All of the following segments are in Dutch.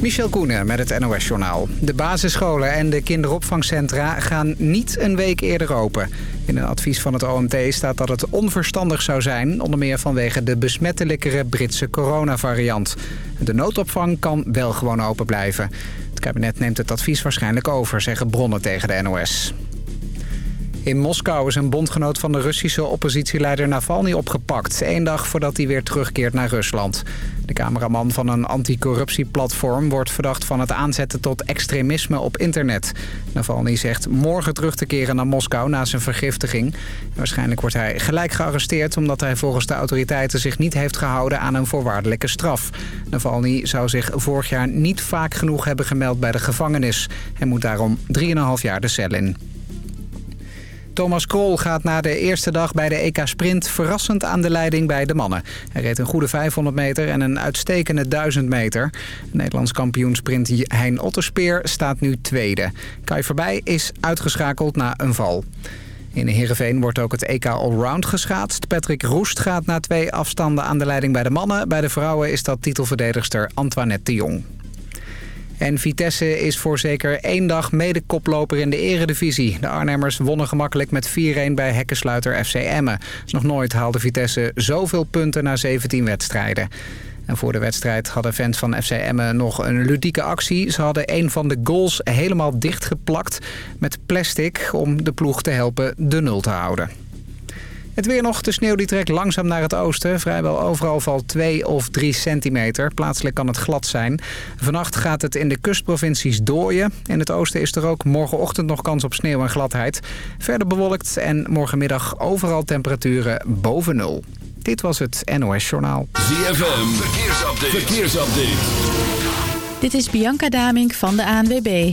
Michel Koenen met het NOS-journaal. De basisscholen en de kinderopvangcentra gaan niet een week eerder open. In een advies van het OMT staat dat het onverstandig zou zijn... onder meer vanwege de besmettelijkere Britse coronavariant. De noodopvang kan wel gewoon open blijven. Het kabinet neemt het advies waarschijnlijk over, zeggen bronnen tegen de NOS. In Moskou is een bondgenoot van de Russische oppositieleider Navalny opgepakt. één dag voordat hij weer terugkeert naar Rusland. De cameraman van een anticorruptieplatform wordt verdacht van het aanzetten tot extremisme op internet. Navalny zegt morgen terug te keren naar Moskou na zijn vergiftiging. Waarschijnlijk wordt hij gelijk gearresteerd omdat hij volgens de autoriteiten zich niet heeft gehouden aan een voorwaardelijke straf. Navalny zou zich vorig jaar niet vaak genoeg hebben gemeld bij de gevangenis. Hij moet daarom 3,5 jaar de cel in. Thomas Krol gaat na de eerste dag bij de EK Sprint verrassend aan de leiding bij de mannen. Hij reed een goede 500 meter en een uitstekende 1000 meter. Nederlands kampioen sprint Hein Otterspeer staat nu tweede. Kai Verbij is uitgeschakeld na een val. In Heerenveen wordt ook het EK Allround geschaatst. Patrick Roest gaat na twee afstanden aan de leiding bij de mannen. Bij de vrouwen is dat titelverdedigster Antoinette de Jong. En Vitesse is voor zeker één dag mede-koploper in de eredivisie. De Arnhemmers wonnen gemakkelijk met 4-1 bij hekkensluiter FC Emmen. Nog nooit haalde Vitesse zoveel punten na 17 wedstrijden. En voor de wedstrijd hadden fans van FC Emmen nog een ludieke actie. Ze hadden een van de goals helemaal dichtgeplakt met plastic... om de ploeg te helpen de nul te houden. Het weer nog. De sneeuw die trekt langzaam naar het oosten. Vrijwel overal valt 2 of 3 centimeter. Plaatselijk kan het glad zijn. Vannacht gaat het in de kustprovincies dooien. In het oosten is er ook morgenochtend nog kans op sneeuw en gladheid. Verder bewolkt en morgenmiddag overal temperaturen boven nul. Dit was het NOS Journaal. ZFM. Verkeersupdate. Verkeersupdate. Dit is Bianca Damink van de ANWB.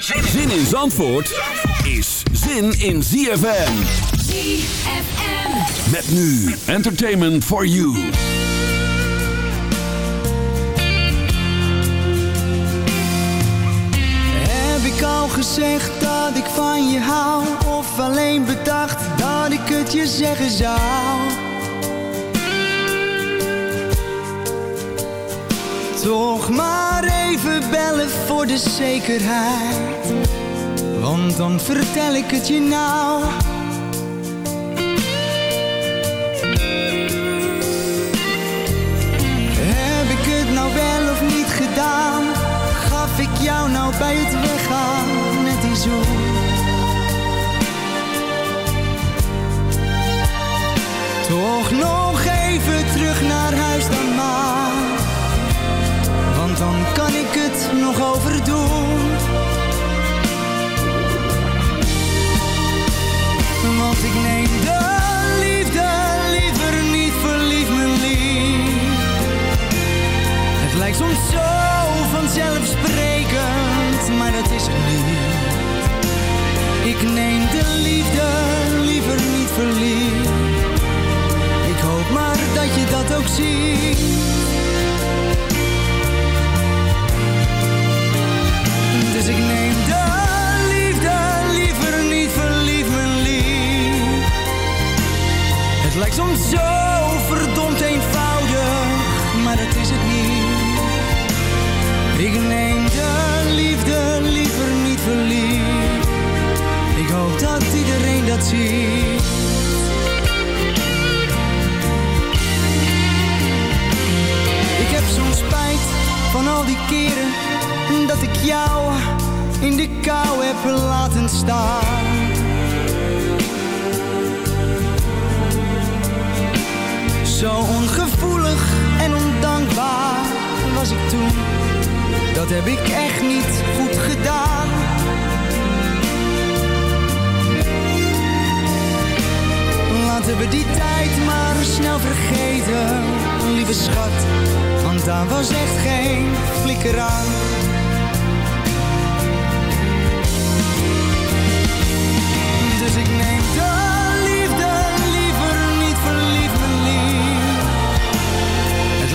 Zin in Zandvoort is zin in ZFM. ZFM. Met nu Entertainment for You. Heb ik al gezegd dat ik van je hou? Of alleen bedacht dat ik het je zeggen zou? Toch maar even bellen voor de zekerheid. Want dan vertel ik het je nou. Heb ik het nou wel of niet gedaan? Gaf ik jou nou bij het weggaan net die zoen? Toch nog even terug naar huis dan dan kan ik het nog overdoen? Want ik neem de liefde liever niet verliefd, mijn lief. Het lijkt soms zo vanzelfsprekend, maar dat is het niet. Ik neem de liefde liever niet verliefd. Ik hoop maar dat je dat ook ziet. Het lijkt soms zo verdomd eenvoudig, maar het is het niet. Ik neem de liefde liever niet verliefd. Ik hoop dat iedereen dat ziet. Ik heb soms spijt van al die keren dat ik jou in de kou heb laten staan Zo ongevoelig en ondankbaar was ik toen. Dat heb ik echt niet goed gedaan. Laten we die tijd maar snel vergeten, lieve schat. Want daar was echt geen flikker aan.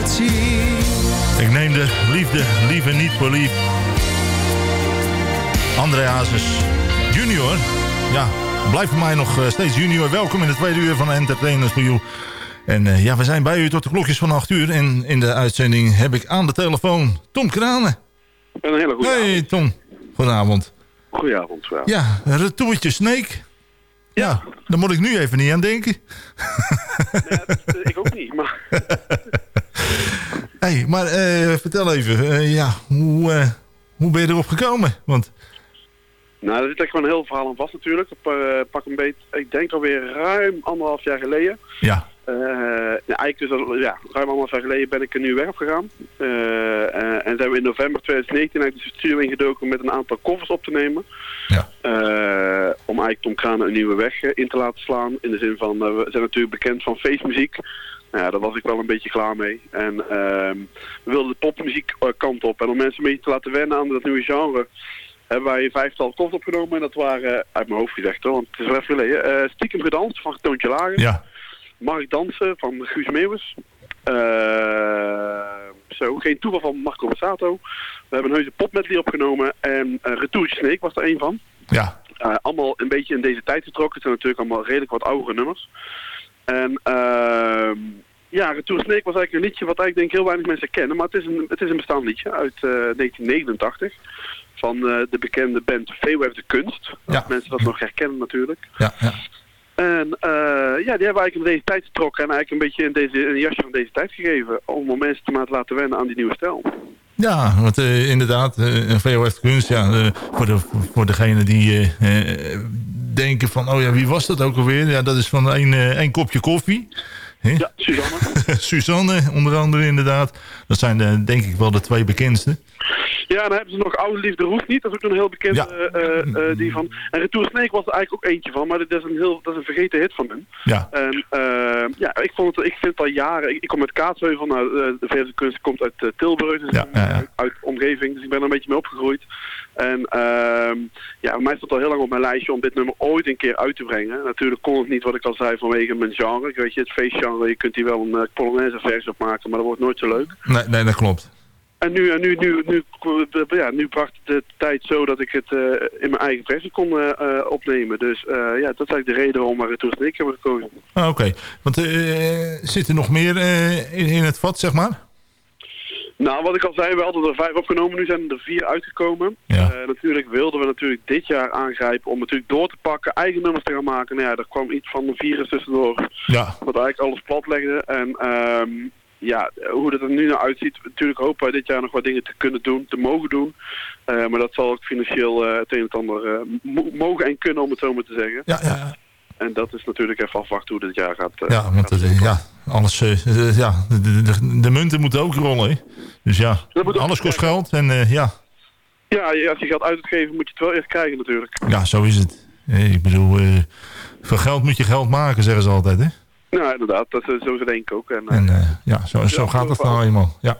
Ik neem de liefde liever niet voor lief. André Hazes junior. Ja, blijft voor mij nog eh, steeds junior. Welkom in het tweede uur van Entertainers for You. En eh, ja, we zijn bij u tot de klokjes van 8 uur. En in de uitzending heb ik aan de telefoon Tom Kranen. Een hele goede Hey Tom, goedenavond. Goedenavond. Ja. Ja, een retourtje Snake. Ja, daar moet ik nu even niet aan denken. ik ook niet, maar... hey, maar eh, vertel even, eh, ja, hoe, eh, hoe ben je erop gekomen? Want Nou, er zit echt wel een heel verhaal aan vast natuurlijk. Op, pak een beet, ik denk alweer ruim anderhalf jaar geleden. ja, eigenlijk dus al, ja, ruim anderhalf jaar geleden ben ik er nu weg opgegaan. Eh, en zijn we in november 2019 eigenlijk de studio ingedoken met een aantal covers op te nemen. Ja. Om eigenlijk Tom Kranen een nieuwe weg in te laten slaan. In de zin van, we zijn natuurlijk bekend van feestmuziek. Nou ja, daar was ik wel een beetje klaar mee. En ehm, we wilden de popmuziek eh, kant op. En om mensen een beetje te laten wennen aan dat nieuwe genre hebben wij een vijftal covers opgenomen. En dat waren, eh, uit mijn hoofd gezegd hoor, want het is wel even geleden. eh, Stiekem gedanst van Toontje Lager. ja, Mag ik dansen van Guus Meeuwis. Zo, geen toeval van Marco Bassato. We hebben een heuse popmedley opgenomen. En uh, Retourtje Snake was er een van. ja, allemaal een beetje in deze tijd getrokken. Het zijn natuurlijk allemaal redelijk wat oudere nummers. En ehm ja, Retour Snake was eigenlijk een liedje wat eigenlijk denk ik heel weinig mensen kennen. Maar het is een, het is een bestaand liedje uit eh, 1989. Van eh, de bekende band Veeuwef de Kunst. Ja. Mensen dat nog herkennen natuurlijk. ja, ja. En eh, ja, die hebben eigenlijk in deze tijd getrokken en eigenlijk een beetje in deze, een jasje van deze tijd gegeven. Om mensen te laten wennen aan die nieuwe stijl. Ja, want eh, inderdaad, eh, een VOF kunst, ja, eh, voor, de, voor degene die eh, eh, denken van, oh ja, wie was dat ook alweer? Ja, dat is van één, eh, één kopje koffie. Ja, Suzanne. Suzanne, onder andere inderdaad. Dat zijn de, denk ik wel de twee bekendste. Ja, dan hebben ze nog Oude Liefde Roest niet. Dat is ook een heel bekend Ja. eh, eh, eh, die van. En Retour Snake was er eigenlijk ook eentje van, maar dat is een, heel, dat is een vergeten hit van hem. Ja, En eh, ja, ik, vond het, ik vind het al jaren. Ik, ik kom uit Kaatsheuvel, nou, eh, de VS Kunst komt uit eh, Tilburg, dus Ja, ja, ja. uit de omgeving. Dus ik ben er een beetje mee opgegroeid. En ehm, ja, voor mij stond al heel lang op mijn lijstje om dit nummer ooit een keer uit te brengen. Natuurlijk kon het niet, wat ik al zei, vanwege mijn genre. Ik weet je, het feestgenre, je kunt hier wel een uh, Polonaise versie op maken, maar dat wordt nooit zo leuk. nee, nee dat klopt. En nu, en nu, nu, nu, ja, nu bracht de tijd zo dat ik het eh, in mijn eigen versie kon eh, eh, opnemen. Dus eh, ja, dat is eigenlijk de reden waarom we Retour Snake hebben gekozen. Ah, Oké, want eh, zit er nog meer eh, in, in het vat, zeg maar? Nou, wat ik al zei, we hadden er vijf opgenomen, nu zijn er vier uitgekomen. Ja. Eh, natuurlijk wilden we natuurlijk dit jaar aangrijpen om natuurlijk door te pakken, eigen nummers te gaan maken. Nou ja, er kwam iets van een virus tussendoor, Ja, wat eigenlijk alles plat legde. En ehm, ja, hoe het er nu naar uitziet, natuurlijk hopen wij dit jaar nog wat dingen te kunnen doen, te mogen doen. Eh, maar dat zal ook financieel eh, het een en ander mo- mogen en kunnen, om het zo maar te zeggen. ja, ja. En dat is natuurlijk even afwachten hoe dit jaar gaat. eh, Ja, want gaat eh, ja, alles, eh, ja, de, de, de, de munten moeten ook rollen. Hè? Dus ja, alles kost geld. En ja, Ja, als je geld uit het geven, moet je het wel eerst krijgen natuurlijk. ja, zo is het. Ik bedoel, voor geld moet je geld maken, zeggen ze altijd. Hè? Nou, inderdaad, dat zo denk ik ook. En, En ja, zo, zo gaat het nou eenmaal. Ja.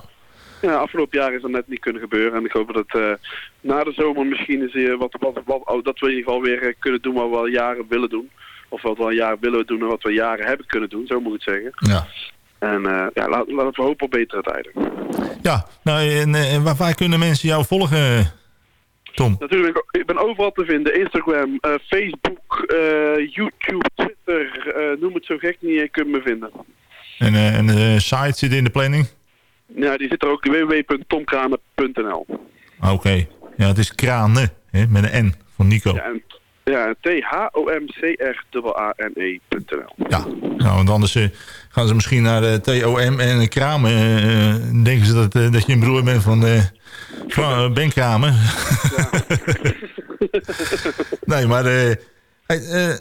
Ja, afgelopen jaar is dat net niet kunnen gebeuren. En ik hoop dat na de zomer misschien eens eh, wat, wat, wat, oh, dat we in ieder geval weer kunnen doen wat we al jaren willen doen. Of wat we al jaren willen doen en wat we jaren hebben kunnen doen, zo moet ik het zeggen. Ja. En eh, ja, laten we hopen op betere tijden. Ja, nou, en, eh, en waar, kunnen mensen jou volgen, Tom? Natuurlijk, ik ben overal te vinden. Instagram, eh, Facebook, YouTube, Twitter, noem het zo gek niet, je kunt me vinden. En, en de site zit in de planning? Ja, die zit er ook, www.tomkranen.nl. Oké. Ja, het is Kranen, hè, met een N van Nico. Ja, en ja, T-H-O-M-C-R-A-N-E.nl. Ja, nou, want anders eh, gaan ze misschien naar de TOM en Kramen. eh, eh, denken ze dat, eh, dat je een broer bent van, eh, van eh, Ben Kramen. nee, maar... eh, hey, eh,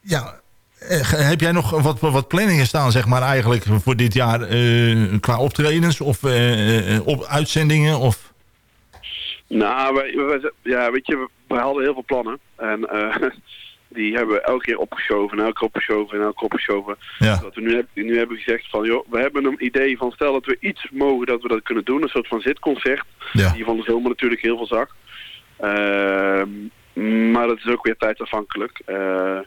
ja, eh, heb jij nog wat, wat planningen staan, zeg maar, eigenlijk voor dit jaar eh, qua optredens of eh, eh, op uitzendingen? Of... Nou, wij, wij- ja, weet je, we, hadden heel veel plannen. En eh, die hebben we elke keer opgeschoven, en elke keer opgeschoven en elke keer opgeschoven. Ja. Dat we nu, heb- nu hebben gezegd van, joh, we hebben een idee van, stel dat we iets mogen dat we dat kunnen doen. Een soort van zitconcert, Ja. die van de zomer natuurlijk heel veel zag. Ehm, maar dat is ook weer tijdsafhankelijk. Eh,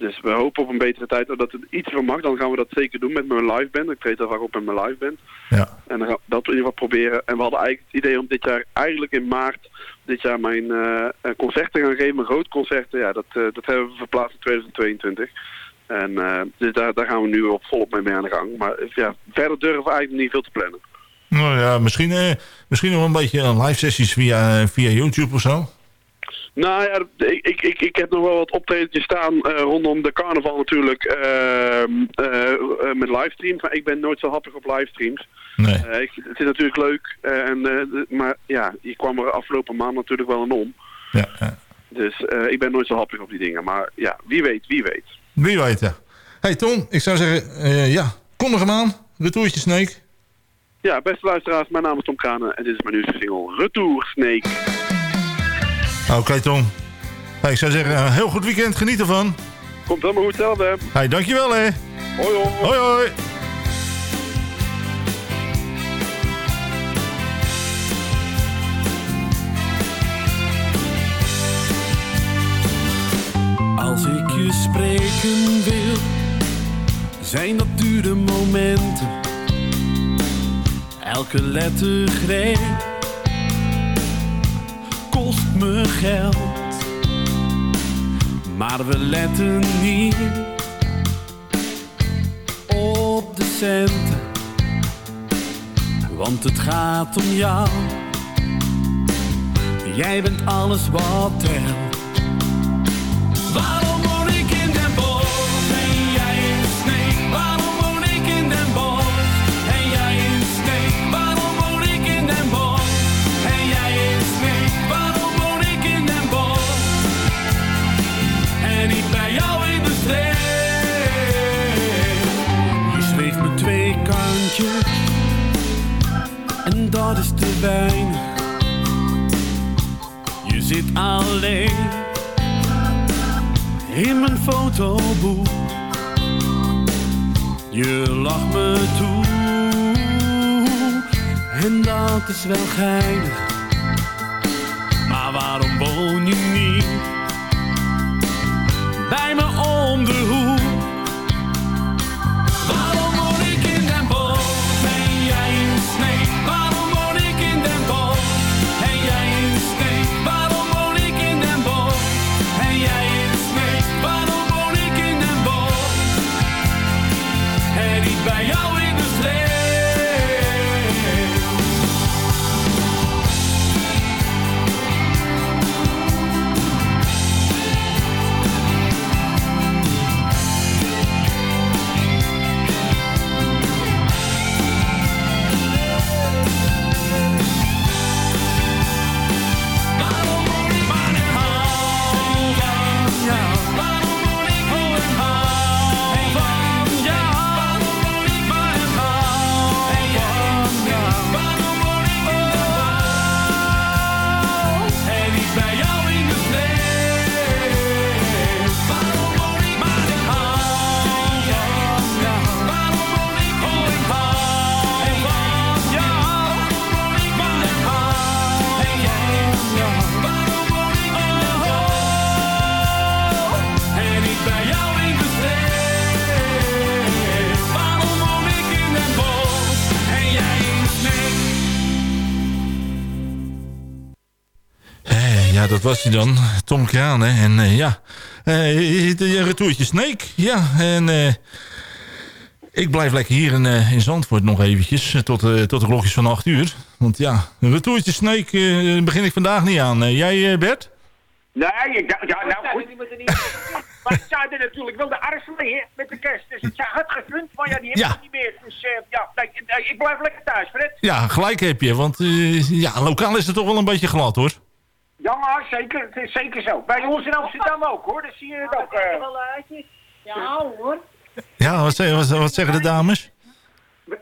dus we hopen op een betere tijd dat het iets van mag. Dan gaan we dat zeker doen met mijn live band. Ik treed daar vaak op met mijn live band. Ja. En dan gaan we dat in ieder geval proberen. En we hadden eigenlijk het idee om dit jaar, eigenlijk in maart, dit jaar mijn een concert te gaan geven. Mijn groot concerten. Ja, dat, eh, dat hebben we verplaatst in 2022. En eh, dus daar, daar gaan we nu op volop mee, mee aan de gang. Maar ja, verder durven we eigenlijk niet veel te plannen. Nou ja, misschien, misschien nog een beetje een live sessies via, via YouTube of zo. Nou ja, ik, ik, ik, heb nog wel wat optredentjes staan eh, rondom de carnaval natuurlijk eh, eh, met livestreams. Maar ik ben nooit zo happig op livestreams. Nee. Ik, het is natuurlijk leuk, en, maar ja, je kwam er afgelopen maand natuurlijk wel een om. Ja, ja. Dus ik ben nooit zo happig op die dingen. Maar ja, wie weet, wie weet. Wie weet, ja. Hey Tom, ik zou zeggen, eh, ja, kom nog hem aan. Retourtje Snake. Ja, beste luisteraars, mijn naam is Tom Kranen en dit is mijn nieuwste single Retour Snake. Oké Tom. Hey, ik zou zeggen, een heel goed weekend. Geniet ervan. Komt helemaal goed hetzelfde. Hey, dankjewel hè. Hoi hoi. Hoi hoi. Als ik je spreken wil, zijn dat dure momenten. Elke lettergreep kost me geld. Maar we letten niet op de centen. Want het gaat om jou. Jij bent alles wat telt. En dat is te weinig. Je zit alleen in mijn fotoboek. Je lacht me toe en dat is wel geinig. Dat was hij dan. Tom Kraan, hè. En eh, ja, eh, de retourtje Snake. Ja, en eh, ik blijf lekker hier in, eh, in Zandvoort nog eventjes. eh, Tot, eh, tot de klokjes van 8 uur. Want ja, een retourtje Snake eh, begin ik vandaag niet aan. Eh, jij, eh, Bert? Nee, ik dacht, ja, nou goed. Maar ik zou er natuurlijk wel de arts liggen met de kerst. Dus het had gekund, maar ja, die heb Ja. ik niet meer. Dus eh, ja, nee, nee, ik blijf lekker thuis, Fred. Ja, gelijk heb je. Want eh, ja, lokaal is het toch wel een beetje glad, hoor. Ja, zeker. Het is zeker zo. Bij ons in Amsterdam ook, hoor. Dat zie je het ook. eh. Ja hoor. Ja, wat, zeggen- wat, wat zeggen de dames?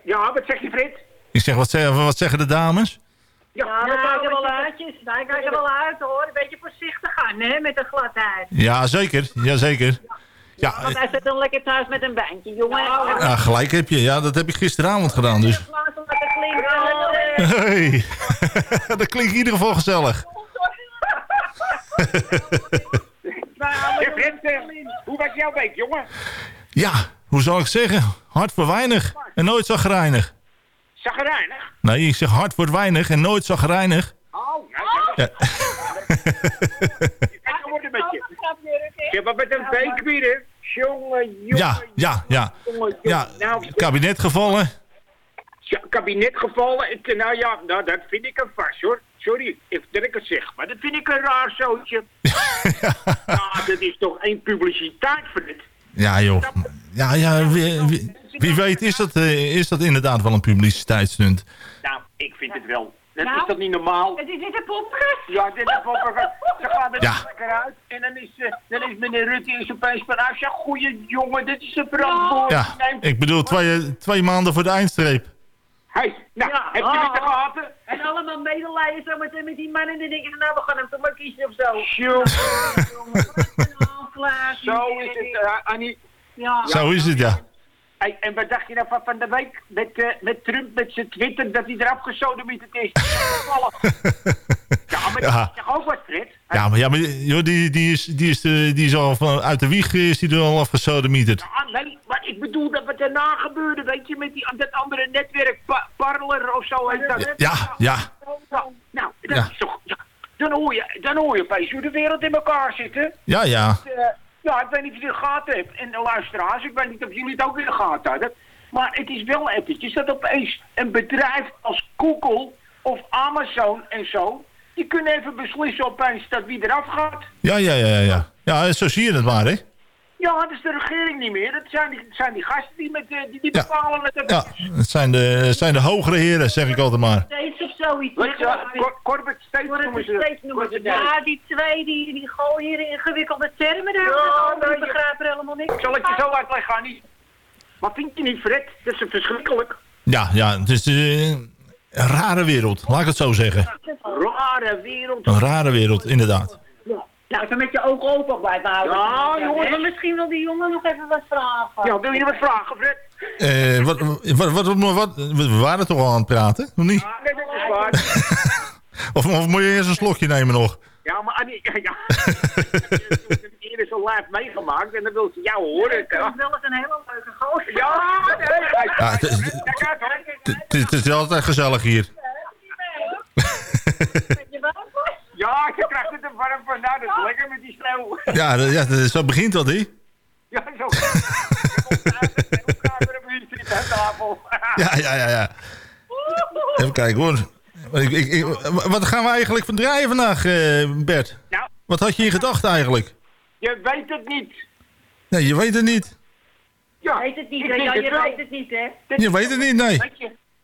Ja, wat zegt die Fred? Ik zeg, wat zeggen, wat zeggen de dames? Ja, we kijken wel uit. Wij kijken wel uit hoor. Een beetje voorzichtig gaan, hè, met de gladheid. Ja, zeker. Ja, zeker. Ja, Want hij zit dan lekker thuis met een bandje, jongen. ja, gelijk heb je. Ja, dat heb ik gisteravond gedaan, dus... Hey, dat klinkt in ieder geval gezellig. Hoe was jouw week, jongen? Ja, hoe zou ik zeggen? Hard voor weinig en nooit zagrijnig. Zagrijnig? Nee, ik zeg hard voor weinig en nooit zagrijnig. Oh, nou, Ja. Kijk, dan wordt een beetje. Ja, maar met een week weer? Jongen, jongen. Ja, ja, ja. Ja. Nou, kabinet gevallen. Ja, kabinet gevallen. Nou ja, nou, dat vind ik een vast hoor. Sorry ik, dat ik het zeg, maar dat vind ik een raar zootje. ja, dat is toch één publiciteit voor het. Ja, joh. Ja, ja, wie, wie- wie weet is dat, eh, is dat inderdaad wel een publiciteitsstunt. Nou, ik vind het wel. Dat Nou, is toch niet normaal? Het is dit een popkast? Ja, dit is wel Ze gaan er Ja. lekker uit. En dan is, eh, dan is meneer Rutte is opeens van, ah, ja, goeie jongen, dit is een verantwoording. Ja, ik bedoel twee, twee maanden voor de eindstreep. Hey, nou, Ja, heb je ah, het te gehad? hè? En allemaal medelijden zo met, met die man en dan denken nou we gaan hem toch maar kiezen of zo. Jongen, Klaar. zo is het, eh, Annie. Ja. Zo is het, ja. Hey, en wat dacht je nou van, van de week met, eh, met Trump met zijn Twitter dat hij eraf gesodemieterd is? ja, maar Ja. dat is toch ook wat, Fred? Ja, maar, ja, maar joh, die, die, is, die, is, die is al van, uit de wieg is die er al afgesodemieterd. Ah, nee, maar ik bedoel dat wat daarna gebeurde, weet je, met die, dat andere netwerk, pa Parler of zo heet dat. Ja, ja. Nou, nou dat Ja. is toch, ja, dan, hoor je, dan hoor je opeens hoe de wereld in elkaar zit, hè? Ja, ja. Eh, ja, ik weet niet of je het in de gaten hebt. En de luisteraars, ik weet niet of jullie het ook in de gaten hadden. Maar het is wel eventjes dat opeens een bedrijf als Google of Amazon en zo... die kunnen even beslissen opeens dat wie eraf gaat. Ja, ja, ja, ja. Ja, zo zie je het maar, hè. Ja, dat is de regering niet meer. Dat zijn die, dat zijn die gasten die, met, eh, die, die Ja. bepalen het. Ja, het zijn de, het zijn de hogere heren, zeg ik altijd maar. Steeds of zoiets. Weet je, Cor Corbett Steeds noemen ze Steeds noemen ze dat. Ja, die twee die, die gooien hier ingewikkelde termen daar. Ja, nee, ik begrijp er helemaal niks Zal ik je zo uitleggen, Annie? Maar vind je niet, Fred? Dat is verschrikkelijk. Ja, ja, het is eh, een rare wereld, laat ik het zo zeggen. Rare wereld. Een rare wereld, inderdaad. Nou, even met je ogen open blijven houden. Ja, jongens. En misschien wil die jongen nog even wat vragen. Ja, wil je wat vragen, Fred? Eh, wat, wat, wat, wat, wat- we waren toch al aan het praten, of niet? Ja, nee, dat is waar. Of, of moet je eerst een slokje nemen nog? Ja, maar Annie, ja. ik heb eerder zo live meegemaakt en dan wil ze jou horen. Dat is Ja, wel eens een hele leuke gozer. ja, Ja, is- het is altijd gezellig hier. Ja, je krijgt het er warm van. Nou, dat is lekker met die sneeuw. Ja, dat- ja dat- zo begint dat, hè? Ja, zo. Ja, ja, ja, ja. Even kijken hoor. Ik, ik, ik- wat gaan we eigenlijk van draaien vandaag, eh, Bert? Nou, Wat had je in gedachten eigenlijk? je weet het niet. Nee, je weet het niet. Ja, Weet het niet, Ja, je weet het niet, hè? Je weet het niet, nee.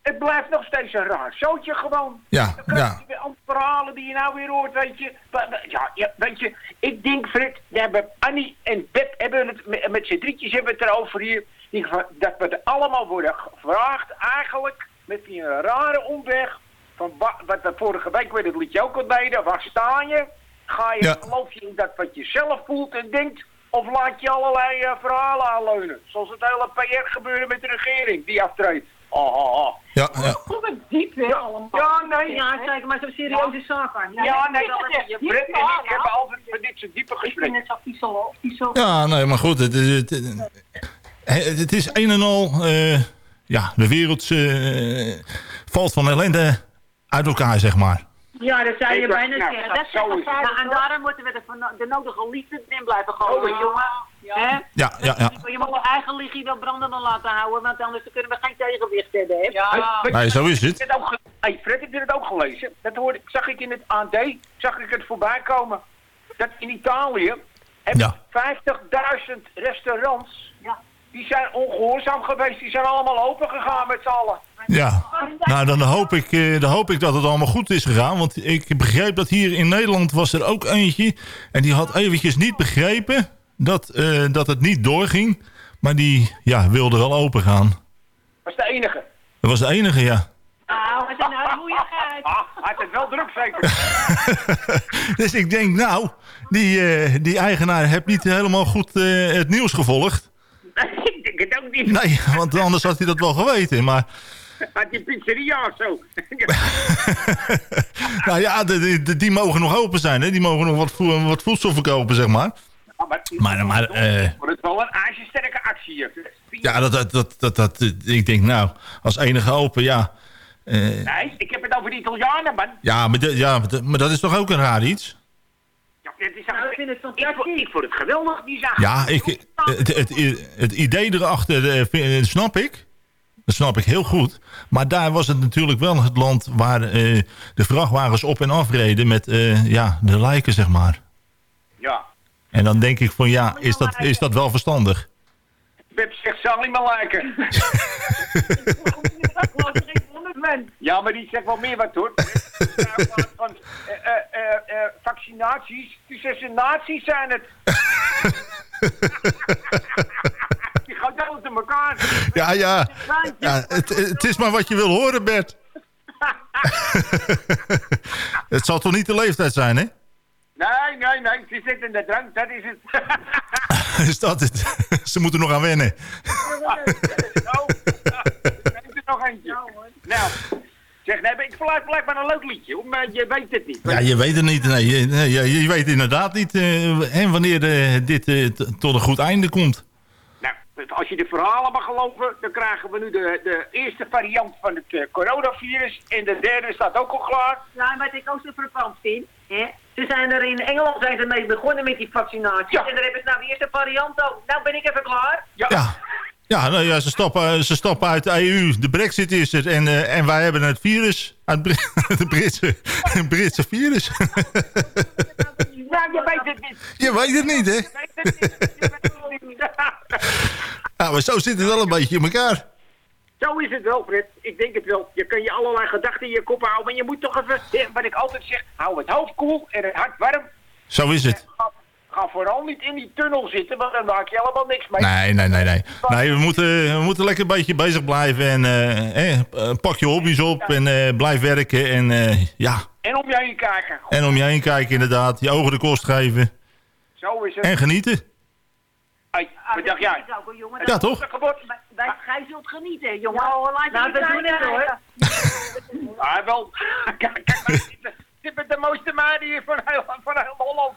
Het blijft nog steeds een raar zootje gewoon. Ja, ja. verhalen die je nou weer hoort, weet je. Ja, ja, weet je, ik denk, Fred, we hebben Annie en Pep hebben het met, met z'n drietjes hebben het erover hier. Dat we er allemaal worden gevraagd, eigenlijk, met die rare omweg. Van wa- wat we vorige week weer het liedje ook al deden. Waar sta je? Ga je, Ja. geloof je in dat wat je zelf voelt en denkt? Of laat je allerlei eh, verhalen aanleunen? Zoals het hele PR gebeuren met de regering die aftreedt. Oh, oh, oh. Ja, ja. Kom het diep, hè, allemaal. Ja, nee. Ja, zeker, maar zo'n serieuze zaak aan. Ja, nee, dat is en ik hebben altijd van dit soort diepe Ik vind gesprekken. het zo ja nee, maar goed. Het, is- het, het, het is een en al... eh, ja, de wereld eh, valt van ellende uit elkaar, zeg maar. Ja, dat zou je Ik- bijna nou, zeggen. dat is nou, en daarom moeten we de, de nodige liefde in blijven gooien, Oh, jongen. Hè? Ja, ja, ja. Je moet je eigen lichtje wel branden dan laten houden, want anders kunnen we geen tegenwicht hebben, hè? Ja. Nee, zo is het. Het ook hey Fred, heb je het ook gelezen? Dat hoorde, zag ik in het AD, zag ik het voorbij komen. Dat in Italië hebben Ja. 50.000 restaurants, die zijn ongehoorzaam geweest. Die zijn allemaal open gegaan met z'n allen. Ja, nou dan hoop, ik, eh, dan hoop ik dat het allemaal goed is gegaan. Want ik begreep dat hier in Nederland was er ook eentje. En die had eventjes niet begrepen dat, eh, dat het niet doorging. Maar die ja, wilde wel open gaan. Dat is de enige. Dat was de enige, ja. Nou, wat een hartmoeigheid. Ah, hij heeft het wel druk zeker. Dus ik denk, nou, die, eh, die eigenaar heeft niet helemaal goed eh, het nieuws gevolgd. ik denk het ook niet. Nee, want anders had hij dat wel geweten. Maar Had je pizzeria of zo? nou ja, de, de- die mogen nog open zijn. Hè? Die mogen nog wat, vo- wat voedsel verkopen, zeg maar. Maar, Maar, maar eh, wordt het wel een ijzersterke actie hier. ja, dat, dat, dat, dat, dat, ik denk, nou, als enige open, ja. Eh, Nee, ik heb het over de Italianen, man. ja, maar, de- ja maar, de- maar dat is toch ook een raar iets? Ja, dit is ik, vind het ik, vond, ik vond het geweldig, die zaak. Ja, ik, het, het, het idee erachter eh, vind- snap ik. Dat snap ik heel goed. Maar daar was het natuurlijk wel het land waar eh, de vrachtwagens op en afreden met eh, ja, de lijken, zeg maar. Ja. En dan denk ik van ja, is dat, is dat wel verstandig? Pep zegt Sally maar lijken. Ja, maar die zegt wel meer wat hoor. Van eh, eh, eh, eh, vaccinaties. Die zegt ze nazi's zijn het. Die gaat dood in elkaar. Ja, ja. ja het, het is maar wat je wil horen, Bert. het zal toch niet de leeftijd zijn, hè? Nee, nee, nee. Ze zit in de drank. Dat is het. is dat het? Ze moeten nog aan wennen. Oh. Neemt er nog eentje. Nou. Zeg, nee, ik blijf, blijf maar een leuk liedje. hoor, Maar je weet het niet. Ja, je weet het niet. Nee, je, nee, je, je weet inderdaad niet eh, en wanneer eh, dit eh, tot een goed einde komt. Nou, als je de verhalen mag geloven, dan krijgen we nu de, de eerste variant van het coronavirus. En de derde staat ook al klaar. Nou, wat ik ook zo verpand vind, hè? Ze zijn er in Engeland zijn ze mee begonnen met die vaccinatie. En daar hebben ze nou de eerste variant ook. Nou ben ik even klaar. Ja. Ja, nou ja, ze stappen, ze stappen uit de EU. De brexit is er. En, eh, en wij hebben het virus. Het het Britse, het Britse virus. Nou, je weet het niet. Je weet het niet, hè? Je weet het niet. Ja, maar zo zit het wel een beetje in elkaar. Zo is het wel, Fred. Ik denk het wel. Je kan je allerlei gedachten in je kop houden. Maar je moet toch even, wat ik altijd zeg, hou het hoofd koel en het hart warm. Zo is het. Ga, ga vooral niet in die tunnel zitten, want dan maak je helemaal niks mee. Nee, nee, nee, nee. Nee, we moeten, we moeten lekker een beetje bezig blijven. En eh, eh, pak je hobby's op en eh, blijf werken. En ja, En om je heen kijken. en om je heen kijken inderdaad. Je ogen de kost geven. Zo is het. En genieten. Wat dacht jij? Ja, toch? Wij, gij zult genieten, jongen. nou, dat doen het hoor. Ah, wel. kijk, kijk. Dit met de mooiste meiden hier van heel, van heel Holland.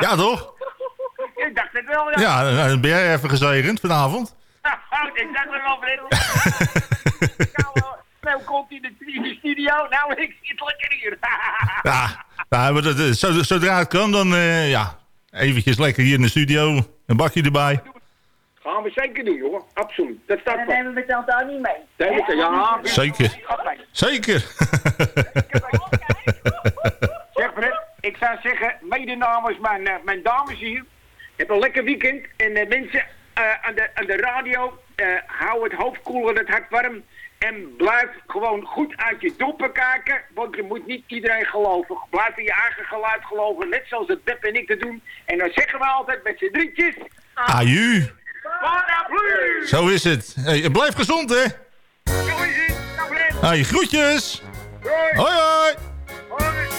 Ja, toch? Ik dacht het wel, ja. Ja, nou, dan ben jij even gezegend vanavond. ik dacht het wel, Fred. nou, nou komt hij in de, studio. Nou, ik zit lekker hier. Ja, nou, maar dat, eh, zo- zodra het kan, dan eh, ja, eventjes lekker hier in de studio. Een bakje erbij. Gaan we zeker doen, jongen. Absoluut. Dat staat Dan nemen we het dan daar niet mee. Ik- Ja, Zeker. Zeker. Zeg Fred, ik zou zeggen, mede namens mijn, eh, mijn dames hier, heb een lekker weekend. En eh, mensen eh, aan, de, aan de radio, eh, hou het hoofd koel en het hart warm. En blijf gewoon goed uit je doppen kijken, want je moet niet iedereen geloven. Blijf in je eigen geluid geloven, net zoals het Beb en ik te doen. En dan zeggen we altijd met z'n drietjes... Aju. Paraplu! Zo is het. Hey, blijf gezond, hè. Zo is het. Nou. Hey, groetjes. Hoi, hoi.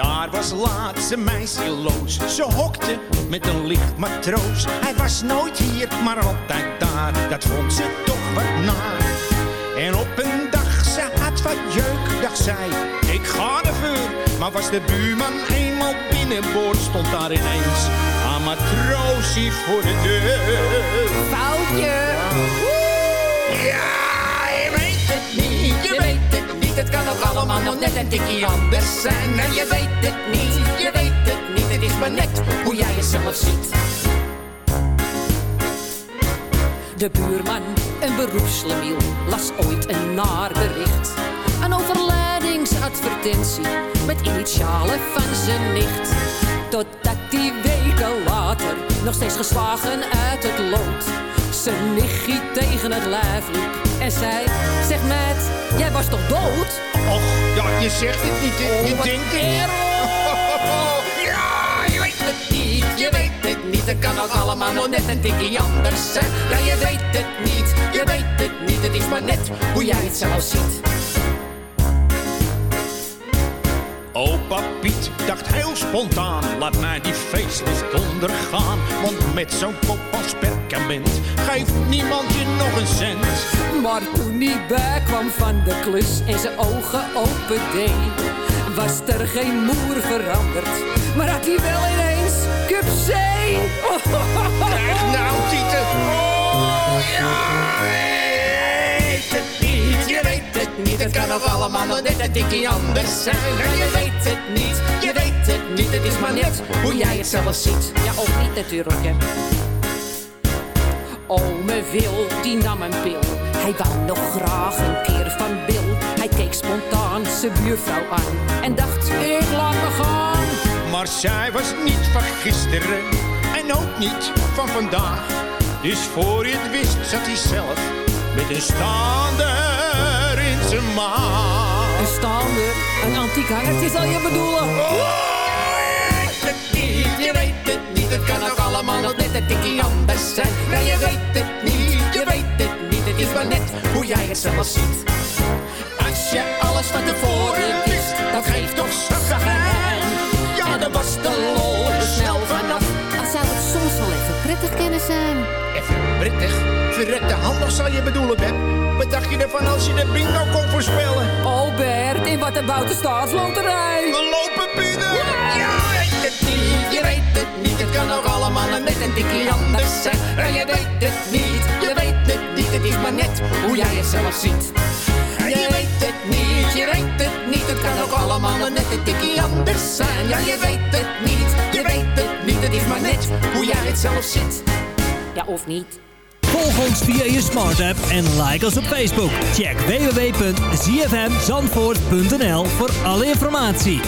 Daar was laatste meisjeloos. Ze hokte met een licht matroos. Hij was nooit hier, maar altijd daar. Dat vond ze toch wat naar. En op een dag, ze had wat jeuk, dacht zij. Ik ga de vuur. Maar was de buurman eenmaal binnenboord, stond daar ineens aan matroosie voor de deur. Foutje. Ja, je weet het niet, je weet het niet. Het kan ook allemaal nog net een tikje anders zijn. En je weet het niet, je weet het niet. Het is maar net hoe jij jezelf ziet. De buurman, een beroepslemiel, las ooit een naar bericht. Een overlijdingsadvertentie met initialen van zijn nicht. Totdat die weken later nog steeds geslagen uit het lood. Zijn nichtje tegen het lijf liep en zei: Zeg meid, jij was toch dood? Och, ja, je zegt het niet, je, denkt het. Ja, je weet het niet, je weet het niet. Het kan ook allemaal nog net een tikje anders zijn. Ja, je weet het niet, je weet het niet. Het is maar net hoe jij het zelf ziet. Opa Piet dacht heel spontaan, laat mij die feestlust ondergaan. Want met zo'n kop als perkament geeft niemand je nog een cent. Maar toen hij bij kwam van de klus en zijn ogen open deed, was er geen moer veranderd. Maar had hij wel ineens cup C. Krijg nou, Tieten. Oh, ja, het kan ook allemaal nog net een tikje anders zijn. Maar je weet het niet, je weet het niet. Het is maar net hoe jij het zelf ziet. Ja, ook niet natuurlijk, hè. Ome Wil, die nam een pil. Hij wou nog graag een keer van Bill. Hij keek spontaan zijn buurvrouw aan en dacht, ik laat me gaan. Maar zij was niet van gisteren en ook niet van vandaag. Dus voor je het wist zat hij zelf met een staander Een staander, een antiek hangertje zal je bedoelen. het niet, je weet het niet. Het kan ook allemaal nog net een tikje anders zijn. Nee, je weet het niet, je weet het niet. Het is maar net hoe jij het zelf ziet. Als je alles van tevoren wist, dat geeft toch zachtheid. Ja, dan was de lol er snel vanaf. Dan zou het soms wel even prettig kunnen zijn. Even prettig, verrekte handig zal je bedoelen, Beb. Wat dacht je ervan als je de bingo kon voorspellen? Oh Bert, in wat een boute staatsloterij. We lopen binnen! Ja, weet het niet, je weet het niet. Het kan ook allemaal nog net een tikje anders zijn. Ja, je weet het niet, je weet het niet. Het is maar net hoe jij het zelf ziet. Ja, je weet het niet, je weet het niet. Het kan ook allemaal nog net een tikje anders zijn. Ja, je weet het niet, je weet het niet. Het is maar net hoe jij het zelf ziet. Ja, of niet? Volg ons via je smart app en like ons op Facebook. Check www.zfmzandvoort.nl voor alle informatie.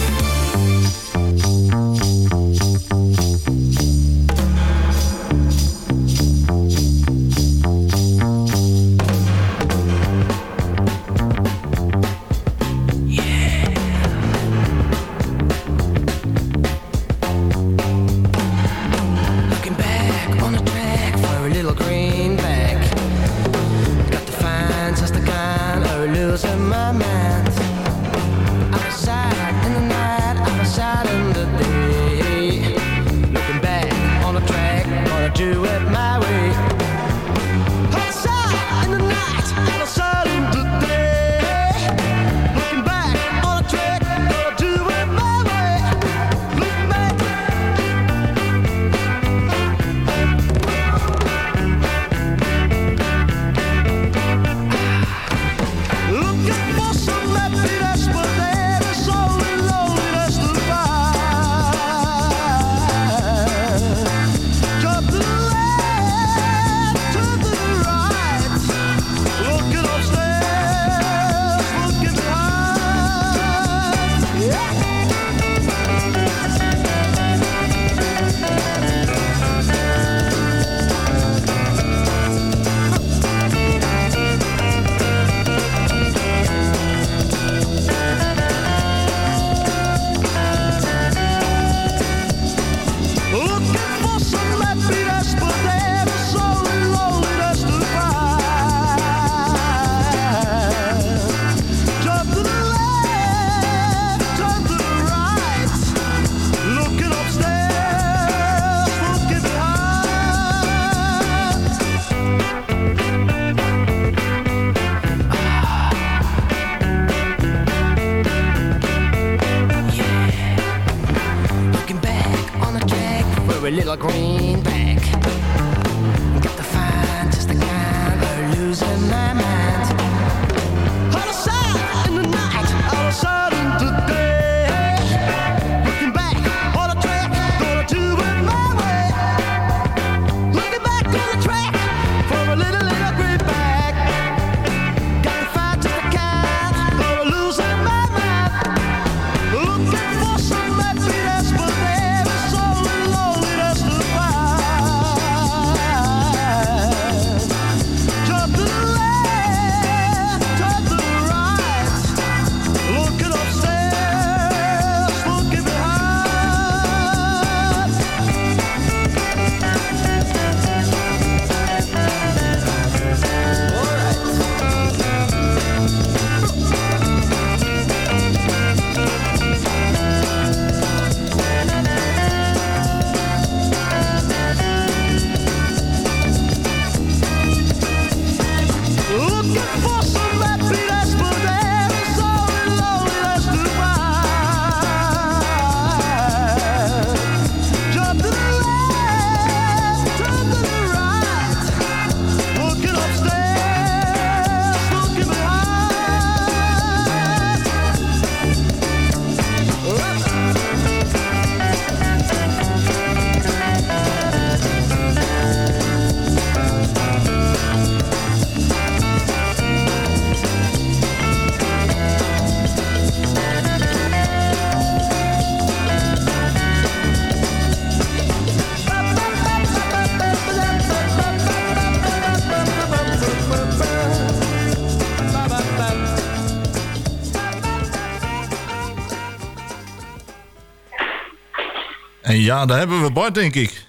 Ja, daar hebben we Bart, denk ik.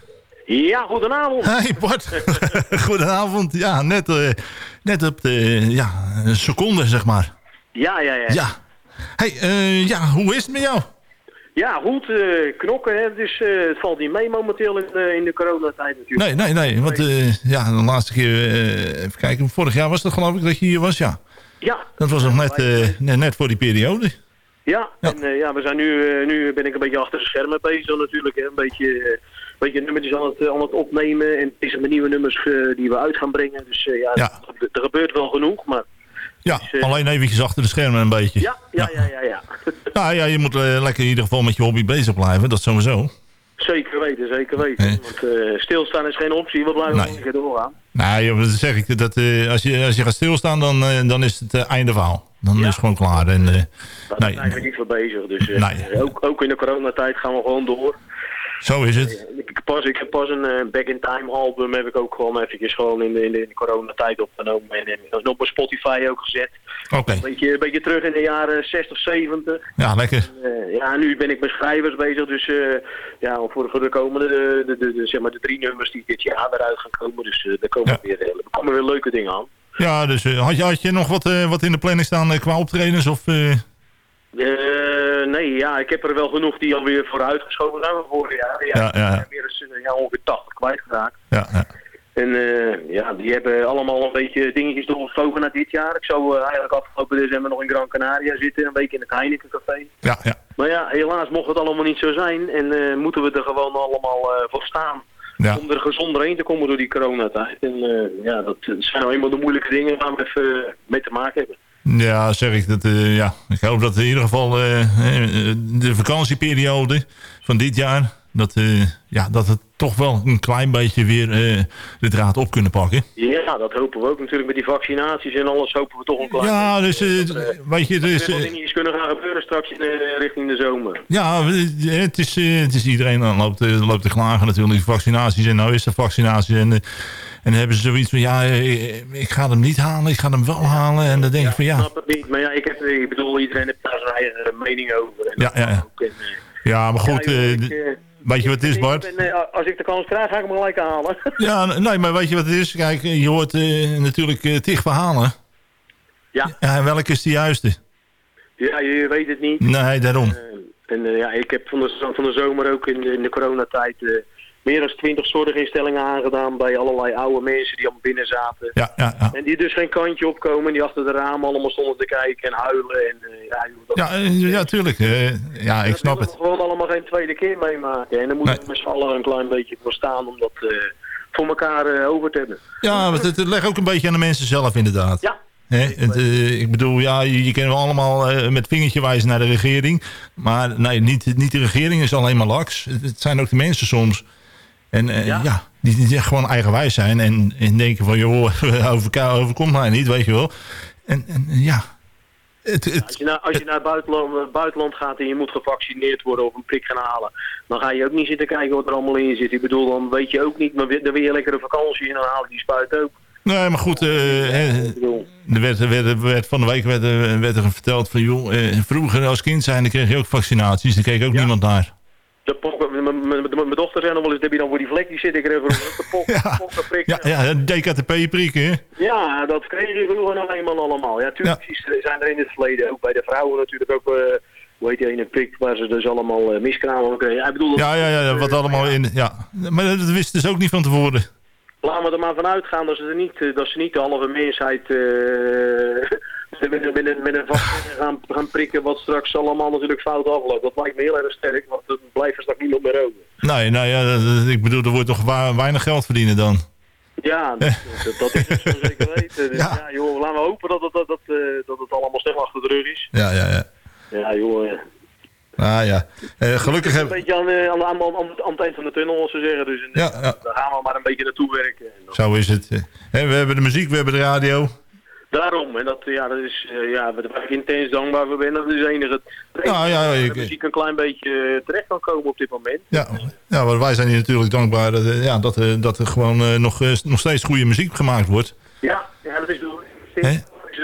Ja, goedenavond. Hey Bart, goedenavond. Ja, net, eh, net op de ja, een seconde, zeg maar. Ja, ja, ja. Ja. Hey, eh, ja, hoe is het met jou? Ja, goed, eh, knokken, hè. Dus het valt niet mee momenteel in, eh, in de coronatijd natuurlijk. Nee, nee, nee. Want ja, de laatste keer, even kijken, vorig jaar was het geloof ik dat je hier was, ja. Ja. Dat was nog net, net, net voor die periode. Ja, en eh, ja, we zijn nu, eh, nu ben ik een beetje achter de schermen bezig natuurlijk. Hè. Een beetje, eh, een beetje nummertjes aan het, aan het opnemen en bezig met nieuwe nummers die we uit gaan brengen. Dus ja, Er, er gebeurt wel genoeg, maar Ja, alleen eventjes achter de schermen een beetje. ja, ja, ja, ja, ja. Nou ja, je moet lekker in ieder geval met je hobby bezig blijven, dat sowieso. Zeker weten, zeker weten. Want stilstaan is geen optie, we blijven Nee. gewoon keer doorgaan. Nou, dat zeg ik, dat, als, je, als je gaat stilstaan, dan, dan is het einde verhaal. Dan is het gewoon klaar. En, eh, Daar zijn nee, we eigenlijk niet voor bezig. Dus eh, Nee. ook, ook in de coronatijd gaan we gewoon door. zo is het. Ik, heb pas, ik heb pas een eh, Back in Time album heb ik ook gewoon eventjes gewoon in de, in de, coronatijd opgenomen. En, en op mijn Spotify ook gezet. Oké. Een, beetje, een beetje terug in de jaren 60, 70. Ja, lekker. Eh, ja, nu ben ik met schrijvers bezig. Dus eh, ja, voor, voor de komende, de, de, de, zeg maar de drie nummers die dit jaar eruit gaan komen. Dus eh daar komen, weer, eh, er komen weer leuke dingen aan. Ja, dus eh, had, je, had je nog wat, eh, wat in de planning staan eh, qua optredens? Of, nee, ja, ik heb er wel genoeg die alweer vooruitgeschoven zijn van vorig jaar. Ja, Ja, ja. Weer eens ja, ongeveer 80 kwijtgeraakt. ja, ja. En ja, die hebben allemaal een beetje dingetjes doorgeschoven naar dit jaar. Ik zou eigenlijk afgelopen december nog in Gran Canaria zitten, een week in het Heineken Café. Ja, ja. Maar ja, helaas mocht het allemaal niet zo zijn en moeten we er gewoon allemaal voor staan. Ja. Om er gezonder heen te komen door die coronatijd. En eh, ja, dat zijn nou eenmaal de moeilijke dingen waar we even eh, mee te maken hebben. Ja, zeg ik. Dat, eh, ja. Ik hoop dat in ieder geval de vakantieperiode van dit jaar... Dat, eh, ja, dat het toch wel een klein beetje weer eh, de draad op kunnen pakken. Ja, dat hopen we ook natuurlijk met die vaccinaties en alles hopen we toch een klein Ja, dus eh, weet je, dat dus, er eh, dingetjes kunnen gaan gebeuren straks in, richting de zomer. ja, het is, het is iedereen aan loopt, loopt te klagen natuurlijk. Vaccinaties en nou is er vaccinatie. En, en dan hebben ze zoiets van, ja, ik ga hem niet halen, ik ga hem wel halen. En dan denk ik van, Ik ja, snap het niet, maar ja, ik, heb, ik bedoel, iedereen heeft daar zijn eigen mening over. En ja, ja, ja. en, Ja, maar goed, ja, joh, ik, d- weet je wat het is, Bart? ik ben, eh, als ik de kans krijg, ga ik hem gelijk halen. Ja, nee, maar weet je wat het is? Kijk, je hoort eh, natuurlijk eh, tig verhalen. Ja. Ja, en welke is de juiste? ja, je weet het niet. Nee, daarom. En ja, ik heb van de, van de zomer ook in in de coronatijd... meer dan 20 zorginstellingen aangedaan bij allerlei oude mensen die allemaal binnen zaten. Ja, ja, ja. En die dus geen kantje opkomen, die achter de ramen allemaal stonden te kijken en huilen. En, eh, ja, joh, Ja, eh, ja, tuurlijk. eh, ja, ik snap het. we gewoon allemaal geen tweede keer meemaken. En dan moeten we met z'n allen een klein beetje voor staan om dat voor elkaar over te hebben. Ja, het, het legt ook een beetje aan de mensen zelf inderdaad. Ja. Het, ik bedoel, ja, je, je kan wel allemaal met vingertje wijzen naar de regering. Maar nee, niet, niet de regering is alleen maar laks. Het, het zijn ook de mensen soms. En eh, ja. die, die echt gewoon eigenwijs zijn. En, en denken van, joh, over, overkomt mij niet, weet je wel. En, en ja, het, het, Als je, naar, als je naar het buitenland, eh, buitenland gaat en je moet gevaccineerd worden of een prik gaan halen, dan ga je ook niet zitten kijken wat er allemaal in zit. Ik bedoel, dan weet je ook niet, maar dan wil je lekker een vakantie en dan haal je die spuit ook. Nee, maar goed, eh, er werd, er werd, er werd van de week werd, er- werd er verteld van... joh, vroeger als kind zijn, dan kreeg je ook vaccinaties. Daar keek ook niemand naar. Mijn- dochter zei nog wel eens, heb je dan voor die vlekjes zitten? Ik kreeg ook de pok, pokkenprik. Ja, ja DKTP-prikken, hè? Ja, dat kreeg je vroeger nog eenmaal allemaal. Ja, tuurlijk is- zijn er in het verleden ook bij de vrouwen natuurlijk ook, eh, hoe heet die ene prik, waar ze dus allemaal uh, miskramen kregen. Ja, ik bedoel, Ja, ja, ja, wat allemaal in... Ja. Maar dat wisten ze ook niet van tevoren. Laten we er maar vanuit gaan dat ze, er niet, eh, dat ze niet de halve mensheid eh, met, een- met, een- met een vaccin gaan, gaan prikken wat straks allemaal natuurlijk fout afloopt. Dat lijkt me heel erg sterk, want dan blijft er straks niemand meer over. Nee, nou ja, ik bedoel, er wordt toch weinig geld verdienen dan. Ja, dat, dat, is het zo zeker weten. Dus ja. joh, laten we hopen dat het, dat, dat, eh, dat het allemaal snel achter de rug is. Ja, ja, ja. Ja, joh. eh. Ah ja, Eh, gelukkig Een hebben... beetje aan, eh, aan, aan, aan, het eind van de tunnel, als ze zeggen. Dus eh, Ja, ja. daar gaan we maar een beetje naartoe werken. Zo is het. Eh, we hebben de muziek, we hebben de radio. Daarom, en dat, ja, dat is eh, ja, waar ik intens dankbaar voor ben. Dat is het enige. het Ja, ja, ik- de muziek een klein beetje eh, terecht kan komen op dit moment. Ja, ja maar wij zijn hier natuurlijk dankbaar dat, eh, ja, dat, eh, dat er gewoon eh, nog, eh, nog steeds goede muziek gemaakt wordt. Ja, ja dat is,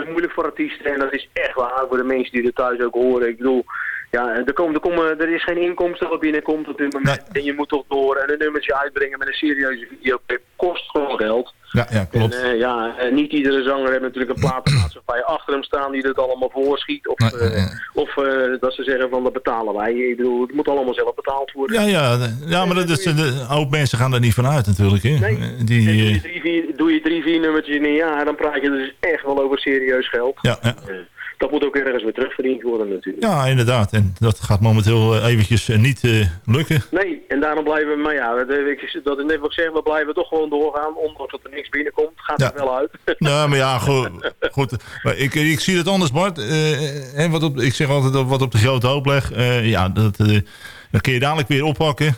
moeilijk voor artiesten en dat is echt waar voor de mensen die er thuis ook horen. Ik bedoel, ja, er, komen, er, komen, er is geen inkomsten wat binnenkomt op dit moment. En je moet toch door en een nummertje uitbrengen met een serieuze videoclip kost gewoon geld. Ja, ja klopt. En, eh, ja, en niet iedere zanger heeft natuurlijk een platenmaatschappij achter hem staan die dat allemaal voorschiet. Of, eh, of eh, dat ze zeggen van dat betalen wij. Ik bedoel, het moet allemaal zelf betaald worden. Ja, ja, ja maar dat is, de, hoop mensen gaan er niet van uit natuurlijk. Hè? Die, Doe je drie, vier, doe je drie, vier nummertjes in een jaar, dan praat je dus echt wel over serieus geld. ja, ja. Dat moet ook ergens weer terugverdiend worden natuurlijk. ja, inderdaad. En dat gaat momenteel eh, eventjes eh, niet eh, lukken. Nee, en daarom blijven we, maar ja, dat, ik, dat is net wat ik zeg, we blijven toch gewoon doorgaan, ondanks dat er niks binnenkomt, gaat er wel uit. Nou, maar ja, goed. goed. Maar ik, ik zie het anders, Bart. Hè, wat op, ik zeg altijd wat op de grote hoop leg. ja, dat, dat kun je dadelijk weer oppakken.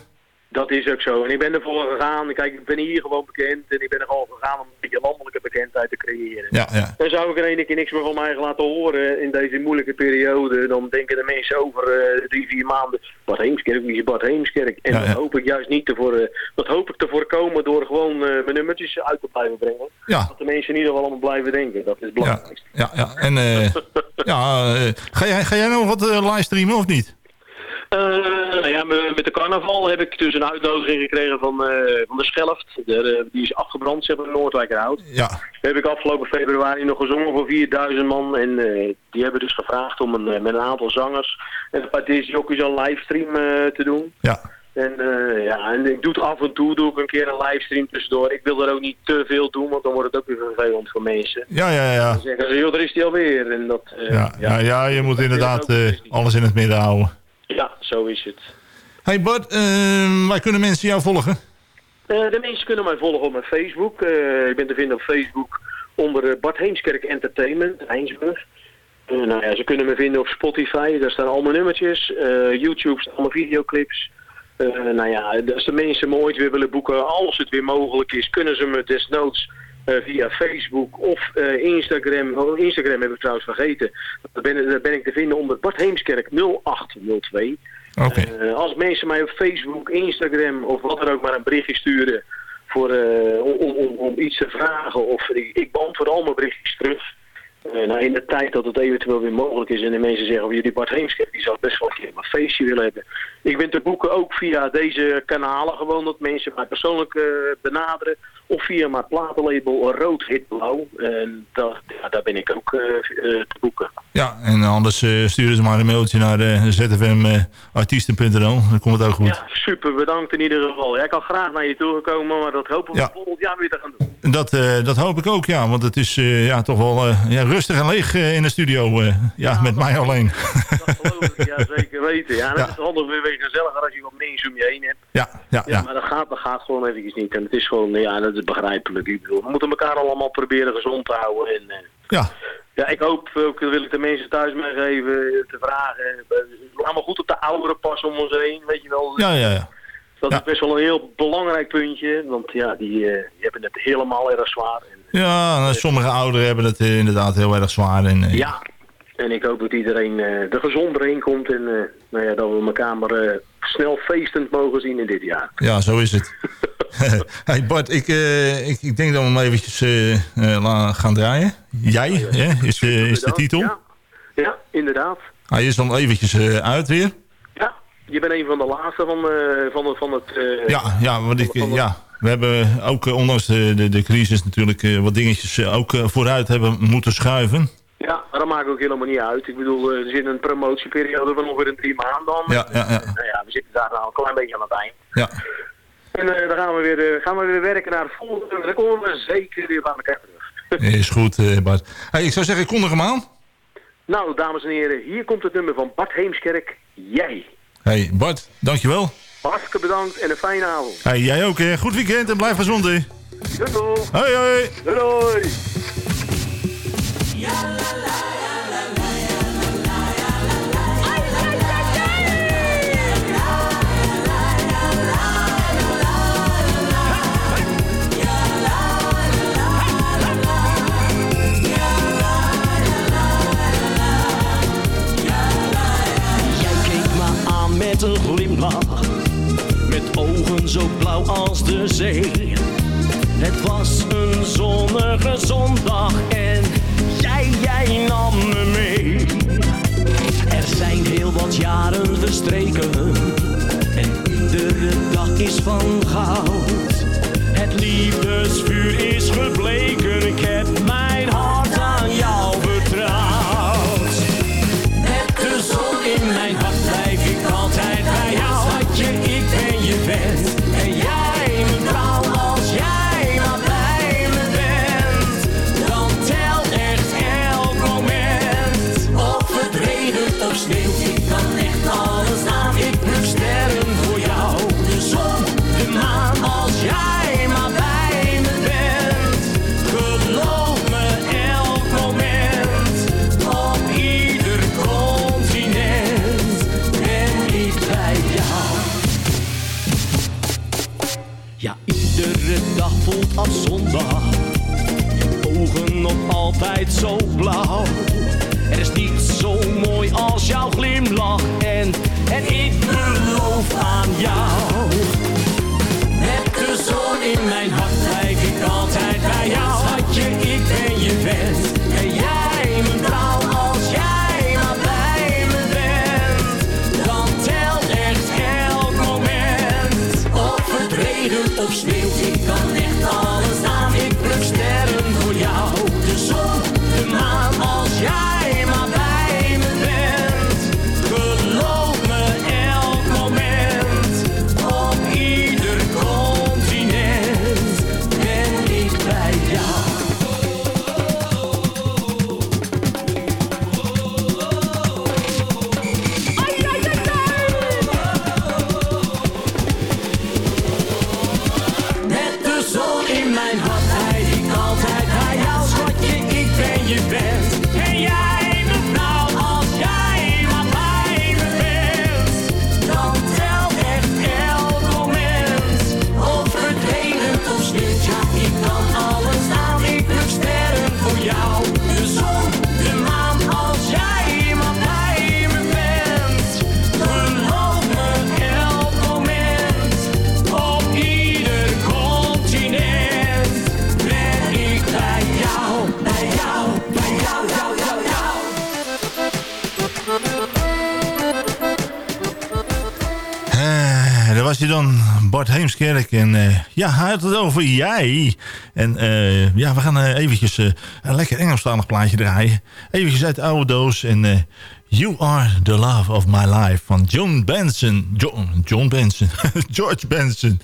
Dat is ook zo. En ik ben ervoor gegaan, kijk, ik ben hier gewoon bekend en ik ben er gewoon gegaan om een beetje landelijke bekendheid te creëren. Ja, ja. Dan zou ik er een keer niks meer van mij laten horen in deze moeilijke periode. Dan denken de mensen over eh, drie, vier maanden. Bad Heemskerk, wie is Bad Heemskerk? En Ja, dat hoop ik juist niet te voor, eh, dat hoop ik te voorkomen door gewoon eh, mijn nummertjes uit te blijven brengen. Ja. Dat de mensen in ieder geval allemaal blijven denken. Dat is het belangrijkste. Ja, ja. En ja, ga, jij, ga jij nog wat livestreamen of niet? Eh, nou ja, me- met de carnaval heb ik dus een uitnodiging gekregen van, eh, van de Schelft. De, die is afgebrand, zeg maar, in Noordwijkerhout. Ja. heb ik afgelopen februari nog gezongen voor 4000 man. En eh, die hebben dus gevraagd om een, met een aantal zangers en een paar discjockeys een livestream te doen. Ja. En, ja, en ik doe het af en toe, doe ik een keer een livestream tussendoor. Ik wil er ook niet te veel doen, want dan wordt het ook weer vervelend voor mensen. Ja, ja, ja. Dan zeggen ze, joh, daar is hij alweer. En dat, Ja, ja, ja, je moet inderdaad alles in het midden houden. Ja, zo is het. Hey Bart, eh, waar kunnen mensen jou volgen? Eh, de mensen kunnen mij volgen op mijn Facebook. Eh, ik ben te vinden op Facebook onder eh, Bart Heemskerk Entertainment, Heinsburg. Nou ja, ze kunnen me vinden op Spotify, daar staan al mijn nummertjes. YouTube staan alle videoclips. Nou ja, als de mensen me ooit weer willen boeken, als het weer mogelijk is, kunnen ze me desnoods via Facebook of eh, Instagram. Oh, Instagram heb ik trouwens vergeten. Daar ben, daar ben ik te vinden onder Bart Heemskerk 0802. Oké. Eh, als mensen mij op Facebook, Instagram of wat dan ook maar een berichtje sturen voor, eh, om, om, om, om iets te vragen of ik, ik beantwoord al mijn berichtjes terug. Nou, in de tijd dat het eventueel weer mogelijk is en de mensen zeggen of jullie Bart Heemskerk, die zou best wel een keer een feestje willen hebben. Ik ben te boeken ook via deze kanalen gewoon dat mensen mij persoonlijk eh, benaderen of via mijn platenlabel Rood Hit Blauw. En daar, ja, daar ben ik ook eh, te boeken. Ja, en anders sturen ze maar een mailtje naar uh, zfmartiesten.nl. Dan komt het ook goed. Ja, super bedankt in ieder geval. Jij kan graag naar je toe komen, maar dat hopen we Ja. volgend jaar weer te gaan doen. Dat, dat hoop ik ook, ja. Want het is ja, toch wel ja, rustig en leeg eh, in de studio. eh, ja, met mij alleen. Ja, zeker weten. Ja, en het is altijd weer weer gezelliger als je wat mensen om je heen hebt. Ja, ja, Ja, ja. maar dat gaat, dat gaat gewoon eventjes niet. En het is gewoon, ja, dat is begrijpelijk. Ik bedoel, we moeten elkaar allemaal proberen gezond te houden. En, eh, Ja. ja, ik hoop ook, dat wil ik de mensen thuis meegeven, te vragen. Laat maar goed op de ouderen passen om ons heen, weet je wel. Ja, ja, ja. Dat is best wel een heel belangrijk puntje. Want ja, die, die hebben het helemaal erg zwaar. En, Ja, nou, sommige ouderen hebben het eh, inderdaad heel erg zwaar. En, eh, ja, en ik hoop dat iedereen eh er gezond doorheen komt. En nou ja, dat we elkaar maar snel feestend mogen zien in dit jaar. Ja, zo is het. hey Bart, ik, ik, ik denk dat we hem eventjes la- gaan draaien. Jij hè, is, is de titel. Ja, ja inderdaad. Hij is dan eventjes uit weer. Ja, je bent een van de laatste van, van, het, van het... Ja, ja, want ik, ja, we hebben ook eh, ondanks de, de, de crisis natuurlijk eh, wat dingetjes eh, ook vooruit hebben moeten schuiven. Ja, maar dat maakt ook helemaal niet uit. Ik bedoel, er zit een promotieperiode van ongeveer een drie maanden dan. Ja, ja, ja. Nou ja, we zitten daar nou een klein beetje aan het eind. Ja. En eh, dan gaan we, weer, gaan we weer werken naar het volgende. En dan komen we zeker weer bij elkaar terug. Is goed, Bart. Hey, ik zou zeggen, kondig hem aan. Nou, dames en heren, hier komt het nummer van Bart Heemskerk. Jij. Hey, Bart, dankjewel. Hartstikke bedankt en een fijne avond. Hey, jij ook, hè. Goed weekend en blijf gezond, hè. Doei doei. Hoi, hoi. Doei doei. Jij keek me aan met een glimlach, met ogen zo blauw als de zee. Het was een zonnige zondag en jij, jij nam me mee. Er zijn heel wat jaren verstreken en iedere dag is van goud. Het liefdesvuur is gebleken, ik heb mijn hart Heemskerk. En eh, ja, hij had het over jij. En eh, ja, we gaan uh, eventjes een lekker Engelstalig plaatje draaien. Eventjes uit de oude doos. En You Are The Love Of My Life van John Benson. John, John Benson. George Benson.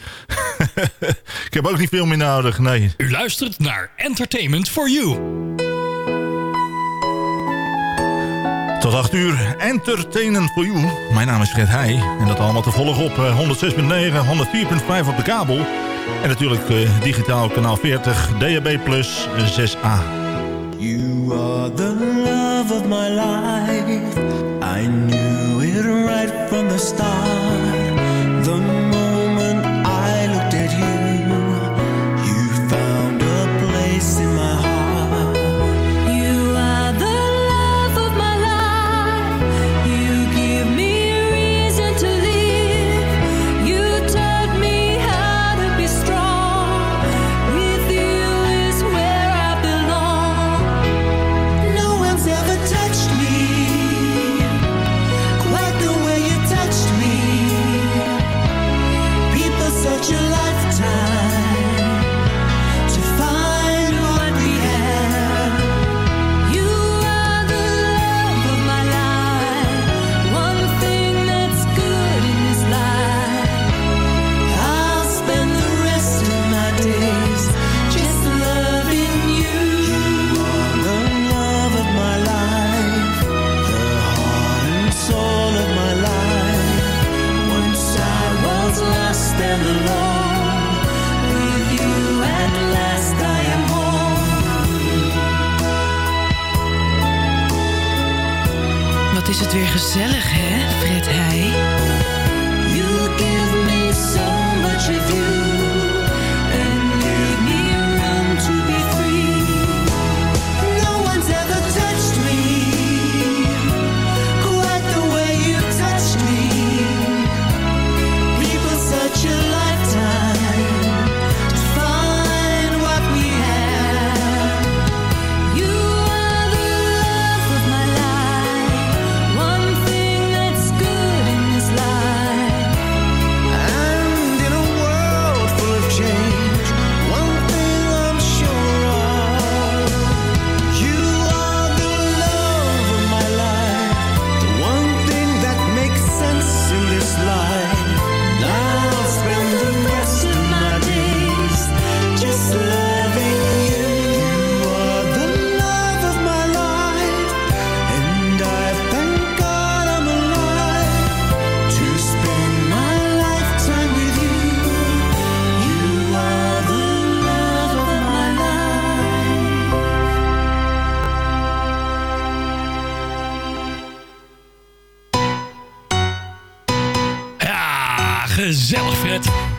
Ik heb ook niet veel meer nodig, nee. U luistert naar Entertainment For You. Tot 8 uur, entertainen voor jou. Mijn naam is Fred Heij en dat allemaal te volgen op eh, 106.9, 104.5 op de kabel. En natuurlijk eh, digitaal kanaal 40, DAB plus 6A. You are the love of my life. I knew it right from the start. it.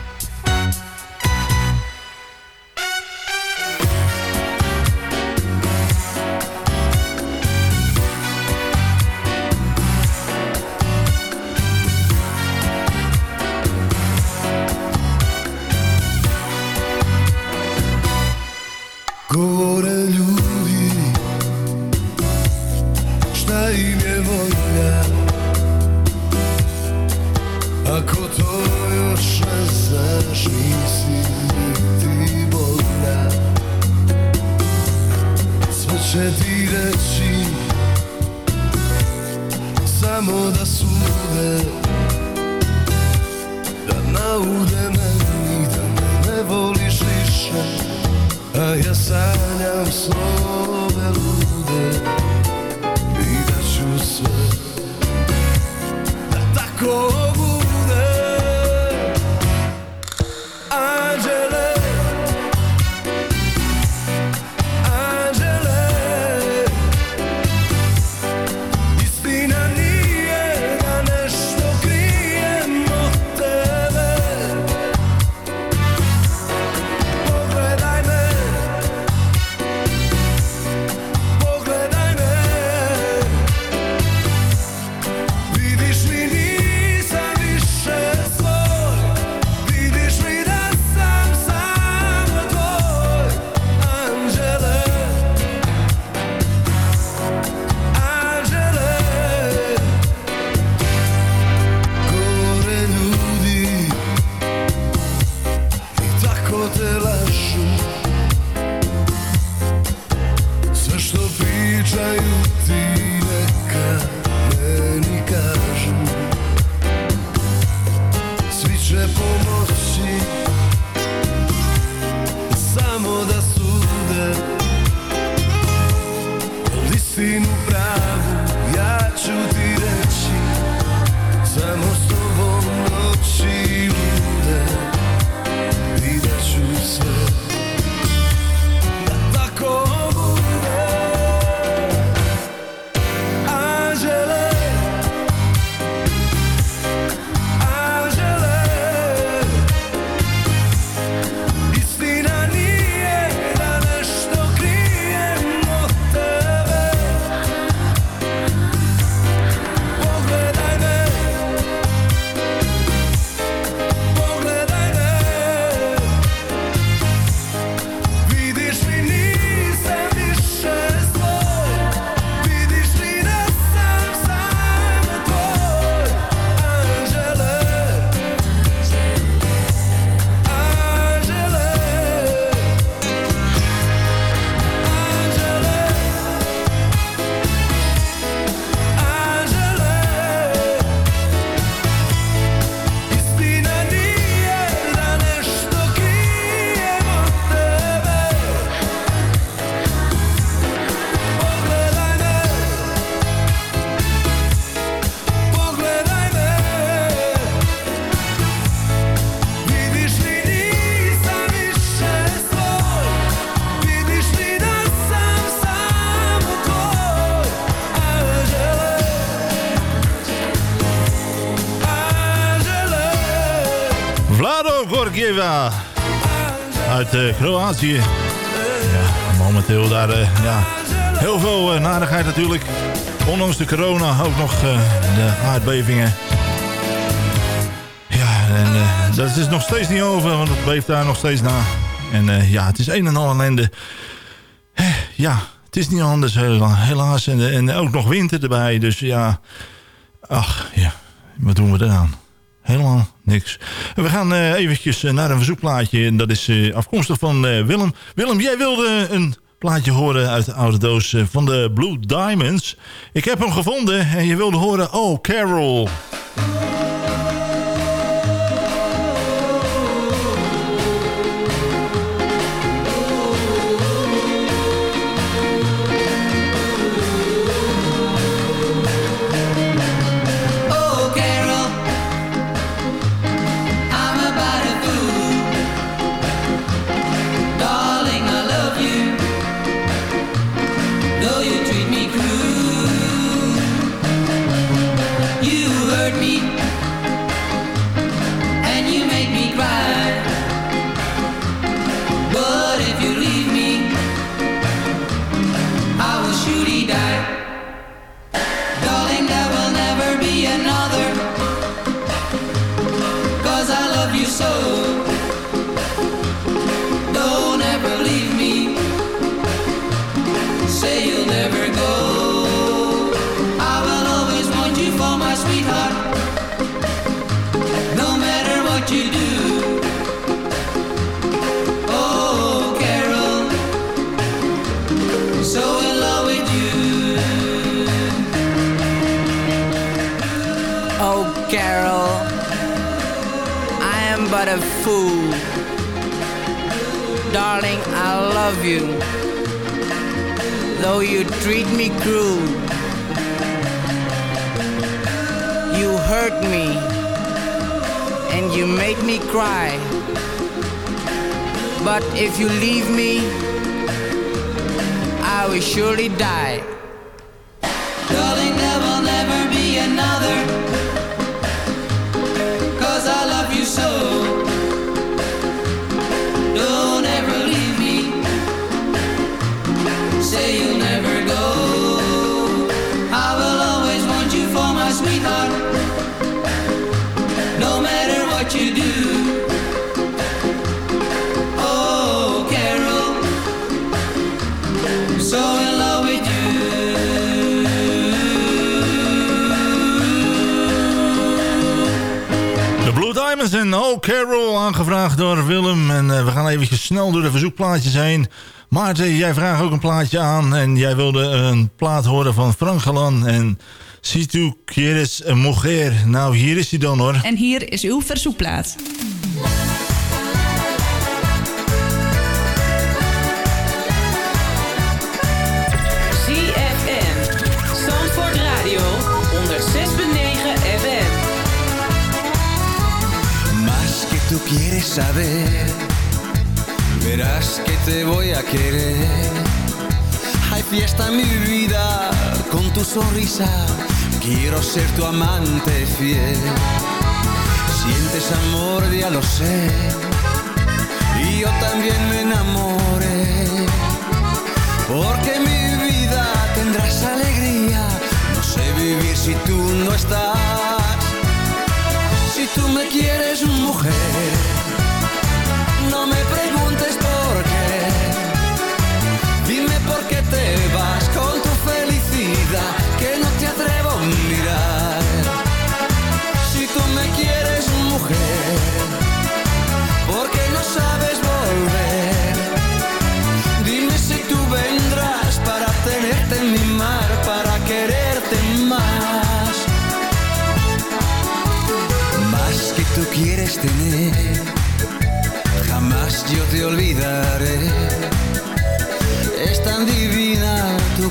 йти. Vlado Gorgieva uit eh, Kroatië. Ja, momenteel daar eh, ja, heel veel eh, narigheid natuurlijk. Ondanks de corona ook nog de aardbevingen. Ja, en dat is nog steeds niet over, want het beeft daar nog steeds na. En ja, het is een en al ellende. Ja, het is niet anders hela- helaas. En, en ook nog winter erbij, dus ja... Ach, ja, wat doen we eraan? Helemaal niks. We gaan eh, eventjes eh, naar een verzoekplaatje. En dat is eh, afkomstig van Willem. Willem, jij wilde een plaatje horen uit de oude doos van de Blue Diamonds. Ik heb hem gevonden en je wilde horen... Oh, Carol. Carol, I am but a fool. Darling, I love you. Though you treat me cruel, you hurt me and you make me cry. But if you leave me, I will surely die. Blue Diamonds en Oh Carol, aangevraagd door Willem. En eh, we gaan eventjes snel door de verzoekplaatjes heen. Maarten, jij vraagt ook een plaatje aan. En jij wilde een plaat horen van Frank Galan. En Si tu quieres mujer. Nou, hier is hij dan hoor. En hier is uw verzoekplaat. Saber, verás que te voy a querer. Hay fiesta en mi vida con tu sonrisa, quiero ser tu amante fiel. Sientes amor, ya lo sé, y yo también me enamoré. Porque mi vida tendrás alegría, no sé vivir si tú no estás. Si tú me quieres mujer,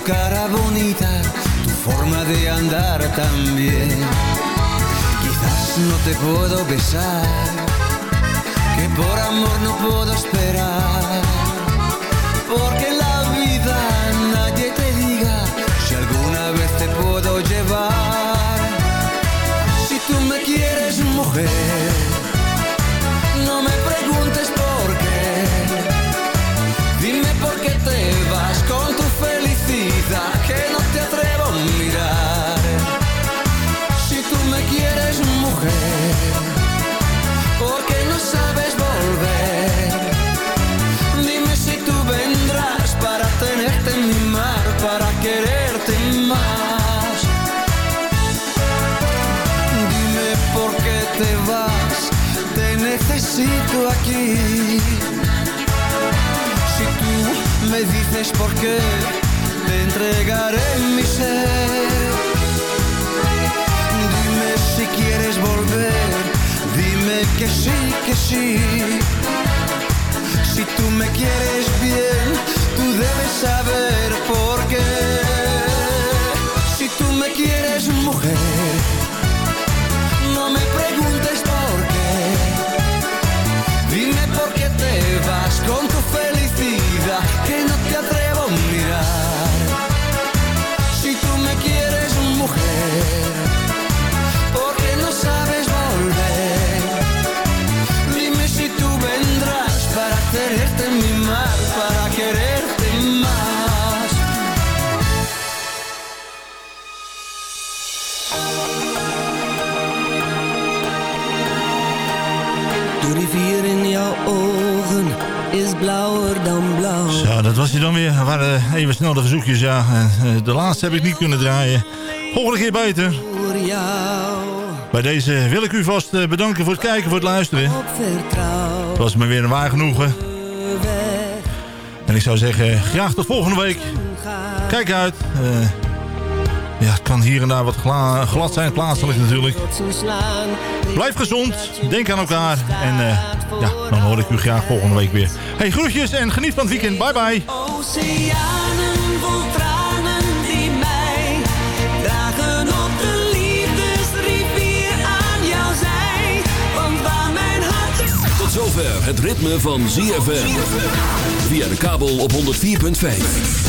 cara bonita, tu forma de andar también. Quizás no te puedo besar, que por amor no puedo esperar. Porque en la vida nadie te diga si alguna vez te puedo llevar. Si tú me quieres mujer, aquí. Si tú me dices por qué, te entregaré mi ser. Dime si quieres volver, dime que sí, que sí. Si tú me quieres bien, tú debes saber por dan weer. Er waren even snel de verzoekjes, ja. En, eh, De laatste heb ik niet kunnen draaien. Volgende keer beter. Bij deze wil ik u vast eh, bedanken voor het kijken, voor het luisteren. Het was me weer een waar genoegen. En ik zou zeggen, graag tot volgende week. Kijk uit. Eh, ja, het kan hier en daar wat gla- glad zijn, plaatselijk natuurlijk. Blijf gezond, denk aan elkaar. En eh, ja, dan hoor ik u graag volgende week weer. Hey, groetjes en geniet van het weekend. Bye bye. Oceanen vol tranen die mij dragen op de liefdesrivier aan jouw zij. Want waar mijn hart Tot zover het ritme van ZFM. Via de kabel op 104.5.